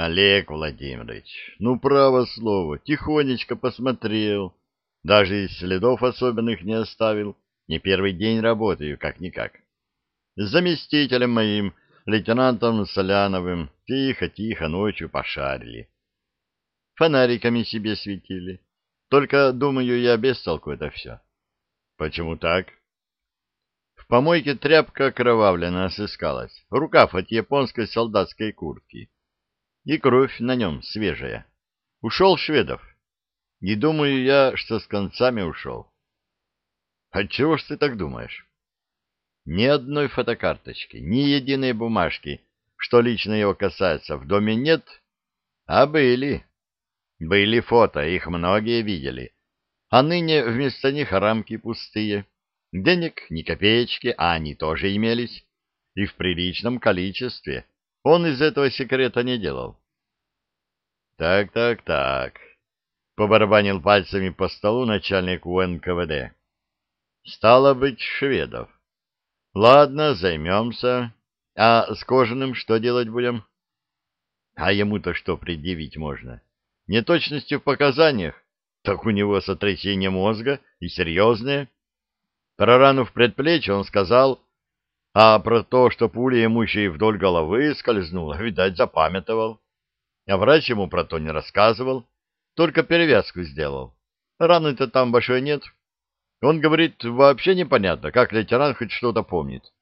Олег Владимирович, ну, право слово, тихонечко посмотрел. Даже следов особенных не оставил. Не первый день работаю, как-никак. С заместителем моим, лейтенантом Соляновым, тихо-тихо ночью пошарили. Фонариками себе светили. Только, думаю, я без толку это все. Почему так? В помойке тряпка окровавленная сыскалась, рукав от японской солдатской куртки. И кровь на нем свежая. Ушел Шведов. Не думаю я, что с концами ушел. Отчего ж ты так думаешь? Ни одной фотокарточки, ни единой бумажки, что лично его касается, в доме нет, а были. Были фото, их многие видели. А ныне вместо них рамки пустые. Денег ни копеечки, а они тоже имелись. И в приличном количестве. Он из этого секрета не делал. Так, так, так. Побарабанил пальцами по столу начальник УНКВД. Стало быть, шведов. Ладно, займемся. А с кожаным что делать будем? А ему-то что предъявить можно? Неточности в показаниях? Так у него сотрясение мозга и серьезное. Про рану в предплечье он сказал, а про то, что пуля ему еще и вдоль головы скользнула, видать, запамятовал. А врач ему про то не рассказывал, только перевязку сделал. Раны-то там большой нет. Он говорит, вообще непонятно, как лейтенант хоть что-то помнит.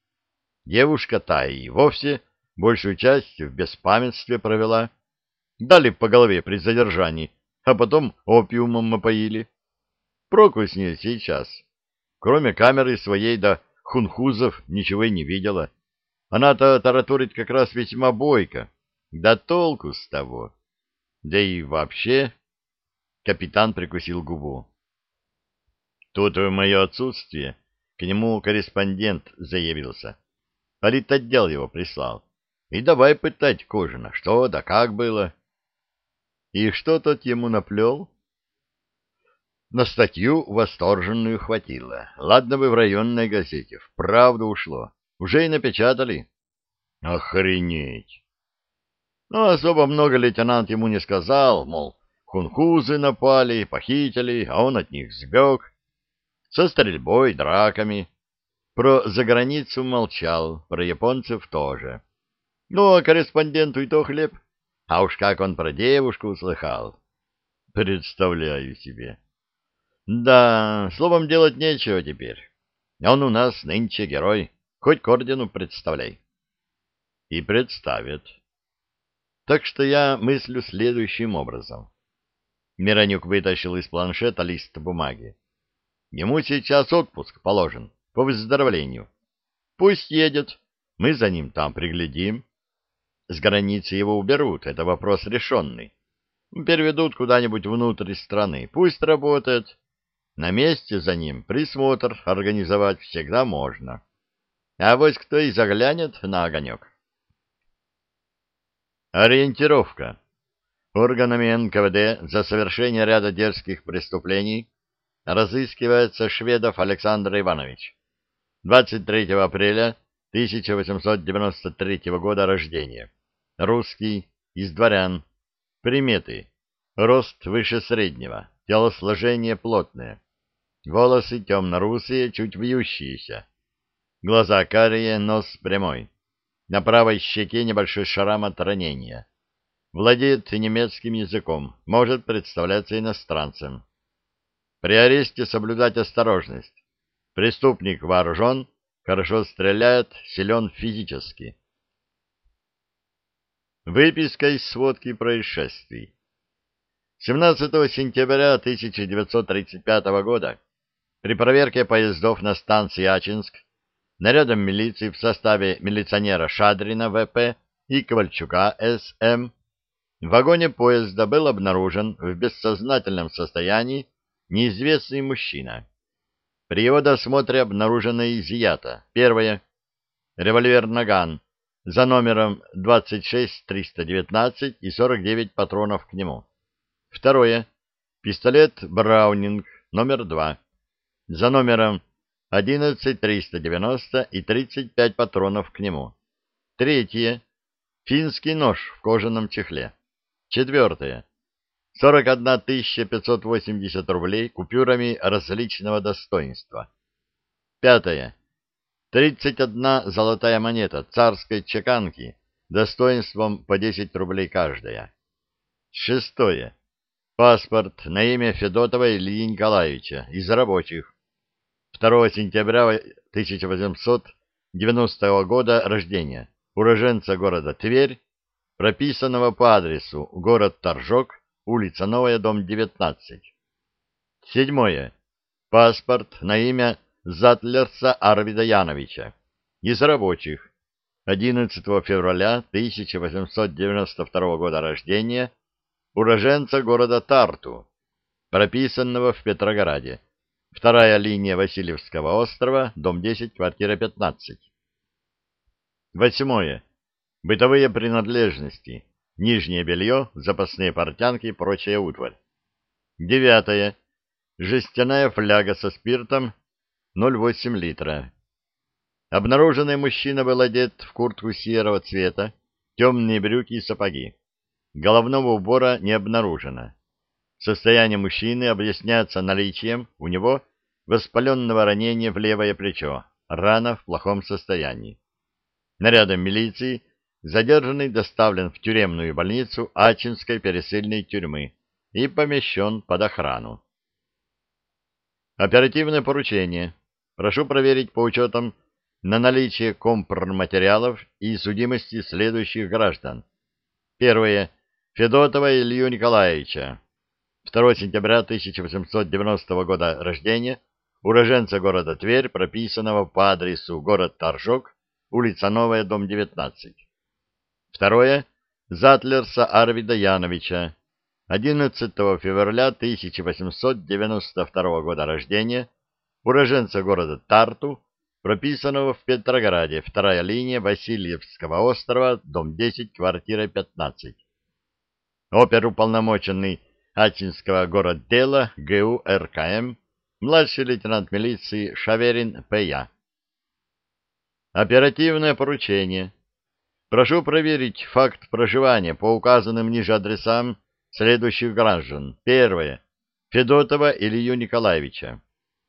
Девушка та и вовсе большую часть в беспамятстве провела. Дали по голове при задержании, а потом опиумом опоили. Проку с ней сейчас. Кроме камеры своей да хунхузов ничего и не видела. Она-то тараторит как раз весьма бойко. Да толку с того. Да и вообще... Капитан прикусил губу. Тут в мое отсутствие к нему корреспондент заявился. Политотдел его прислал. И давай пытать Кожина, что да как было. И что тот ему наплел? На статью восторженную хватило. Ладно бы в районной газете, вправду ушло. Уже и напечатали. Охренеть! Ну, особо много лейтенант ему не сказал, мол, хунхузы напали, похитили, а он от них сбег со стрельбой, драками. Про заграницу молчал, про японцев тоже. Ну, а корреспонденту и то хлеб. А уж как он про девушку услыхал. Представляю себе. Да, словом, делать нечего теперь. Он у нас нынче герой. Хоть к ордену представляй. И представит. Так что я мыслю следующим образом. Миронюк вытащил из планшета лист бумаги. Ему сейчас отпуск положен, по выздоровлению. Пусть едет, мы за ним там приглядим. С границы его уберут, это вопрос решенный. Переведут куда-нибудь внутрь страны, пусть работает. На месте за ним присмотр организовать всегда можно. А вот кто и заглянет на огонек. Ориентировка. Органами НКВД за совершение ряда дерзких преступлений разыскивается шведов Александр Иванович. 23 апреля 1893 года рождения. Русский, из дворян. Приметы. Рост выше среднего, телосложение плотное. Волосы темно-русые, чуть вьющиеся. Глаза карие, нос прямой. На правой щеке небольшой шрам от ранения. Владеет немецким языком, может представляться иностранцем. При аресте соблюдать осторожность. Преступник вооружен, хорошо стреляет, силен физически. Выписка из сводки происшествий. 17 сентября 1935 года при проверке поездов на станции Ачинск нарядом милиции в составе милиционера Шадрина ВП и Ковальчука СМ в вагоне поезда был обнаружен в бессознательном состоянии неизвестный мужчина. При его досмотре обнаружено изъято. Первое. Револьвер «Наган» за номером 26-319 и 49 патронов к нему. Второе. Пистолет «Браунинг» номер 2 за номером 11-390 и 35 патронов к нему. Третье. Финский нож в кожаном чехле. Четвертое. 41 580 рублей купюрами различного достоинства. Пятое. 31 золотая монета царской чеканки достоинством по 10 рублей каждая. Шестое. Паспорт на имя Федотова Ильи Николаевича из рабочих. 2 сентября 1890 года рождения, уроженца города Тверь, прописанного по адресу город Торжок, улица Новая, дом 19. Седьмое. Паспорт на имя Затлерса Арвида Яновича из рабочих 11 февраля 1892 года рождения, уроженца города Тарту, прописанного в Петрограде, вторая линия Васильевского острова, дом 10, квартира 15. Восьмое. Бытовые принадлежности. Нижнее белье, запасные портянки и прочая утварь. Девятое. Жестяная фляга со спиртом 0,8 литра. Обнаруженный мужчина был одет в куртку серого цвета, темные брюки и сапоги. Головного убора не обнаружено. Состояние мужчины объясняется наличием у него воспаленного ранения в левое плечо, рана в плохом состоянии. Нарядом милиции задержанный доставлен в тюремную больницу Ачинской пересыльной тюрьмы и помещен под охрану. Оперативное поручение. Прошу проверить по учетам на наличие компроматериалов и судимости следующих граждан. Первое. Федотова Илью Николаевича. 2 сентября 1890 года рождения, уроженца города Тверь, прописанного по адресу город Торжок, улица Новая, дом 19. Второе. Затлерса Арвида Яновича. 11 февраля 1892 года рождения, уроженца города Тарту, прописанного в Петрограде, вторая линия Васильевского острова, дом 10, квартира 15. Оперуполномоченный Ачинского городдела ГУ РКМ, младший лейтенант милиции Шаверин П.Я. Оперативное поручение. Прошу проверить факт проживания по указанным ниже адресам следующих граждан. Первое. Федотова Илью Николаевича.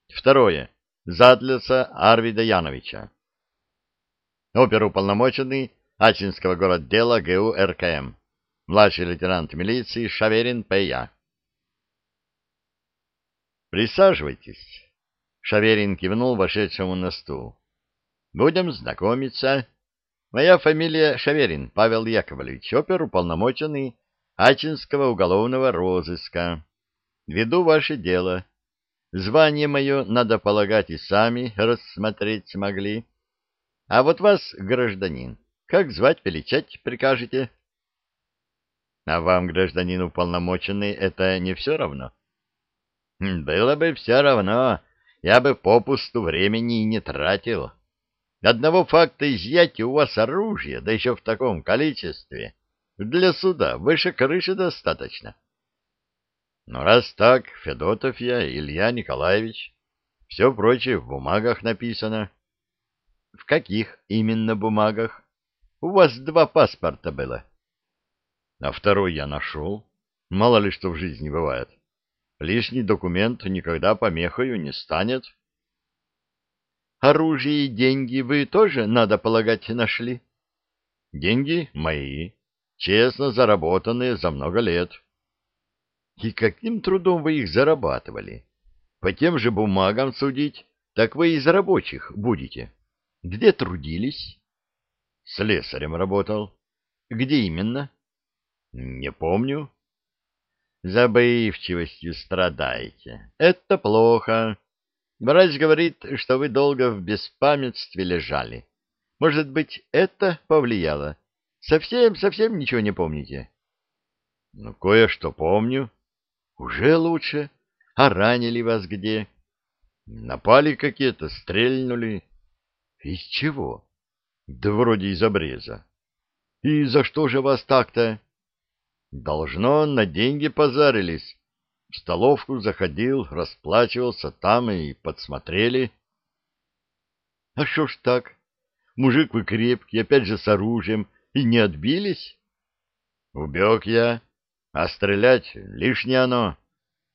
Второе. Задлеца Арвида Яновича. Оперуполномоченный Ачинского городдела ГУ РКМ. Младший лейтенант милиции Шаверин П.Я. «Присаживайтесь», — Шаверин кивнул вошедшему на стул. «Будем знакомиться. Моя фамилия Шаверин Павел Яковлевич, оперуполномоченный Ачинского уголовного розыска. Веду ваше дело. Звание мое, надо полагать, и сами рассмотреть смогли. А вот вас, гражданин, как звать, величать прикажете?» «А вам, гражданин уполномоченный, это не все равно?» Было бы все равно, я бы попусту времени не тратил. Одного факта изъятия у вас оружия, да еще в таком количестве, для суда выше крыши достаточно. Но раз так, Федотов я, Илья Николаевич, все прочее в бумагах написано. В каких именно бумагах? У вас два паспорта было. А второй я нашел. Мало ли что в жизни бывает. Лишний документ никогда помехою не станет. Оружие и деньги вы тоже, надо полагать, нашли? Деньги мои, честно заработанные за много лет. И каким трудом вы их зарабатывали? По тем же бумагам судить, так вы из рабочих будете. Где трудились? Слесарем работал. Где именно? Не помню. Забывчивостью страдаете. Это плохо. Врач говорит, что вы долго в беспамятстве лежали. Может быть, это повлияло? Совсем-совсем ничего не помните? Ну, кое-что помню. Уже лучше. А ранили вас где? Напали какие-то, стрельнули. Из чего? Да вроде из обреза. И за что же вас так-то? Должно, на деньги позарились. В столовку заходил, расплачивался там и подсмотрели. А что ж так? Мужик вы крепкий, опять же с оружием, и не отбились? Убег я. А стрелять лишнее оно.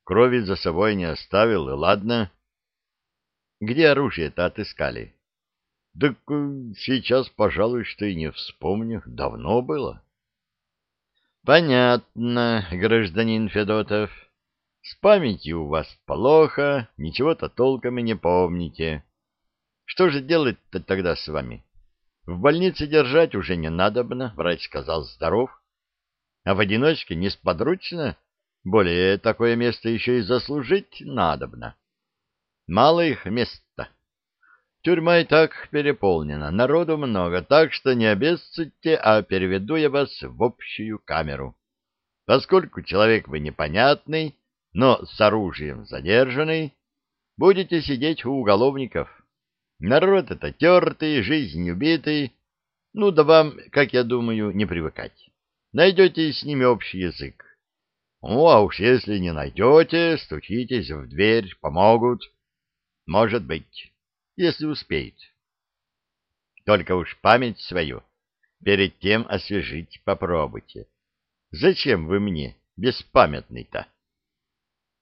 Крови за собой не оставил, и ладно. Где оружие-то отыскали? Так э, сейчас, пожалуй, что и не вспомню. Давно было. Понятно, гражданин Федотов. С памятью у вас плохо, ничего-то толком и не помните. Что же делать-то тогда с вами? В больнице держать уже не надобно, врач сказал здоров. А в одиночке несподручно, более такое место еще и заслужить надобно. Мало их места. Тюрьма и так переполнена, народу много, так что не обессудьте, а переведу я вас в общую камеру. Поскольку человек вы непонятный, но с оружием задержанный, будете сидеть у уголовников. Народ это тертый, жизнь убитый. Ну да вам, как я думаю, не привыкать. Найдете с ними общий язык. Ну, а уж если не найдете, стучитесь в дверь, помогут. Может быть, если успеют. Только уж память свою перед тем освежить попробуйте. Зачем вы мне беспамятный-то?